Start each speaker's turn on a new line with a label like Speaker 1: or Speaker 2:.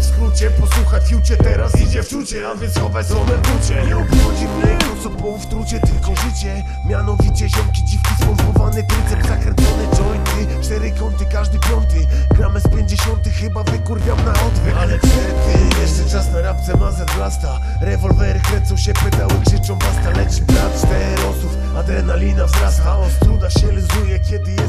Speaker 1: W skrócie, posłuchajcie, teraz idzie w czucie, a więc chowaj słomę w bucie. Nie obchodzi mnie kto co było w trucie, tylko życie. Mianowicie ziomki, dziwki, spompowany trycep Zakręcone jointy, cztery kąty, każdy piąty. Gramy z pięćdziesiąty, chyba wykurwiam na odwyk. Ale przed jeszcze czas na rapce mazet blasta. Rewolwery kręcą się, pedały krzyczą basta. Leci brat czterosów, adrenalina wzrasta. Ostruda się luzuje, kiedy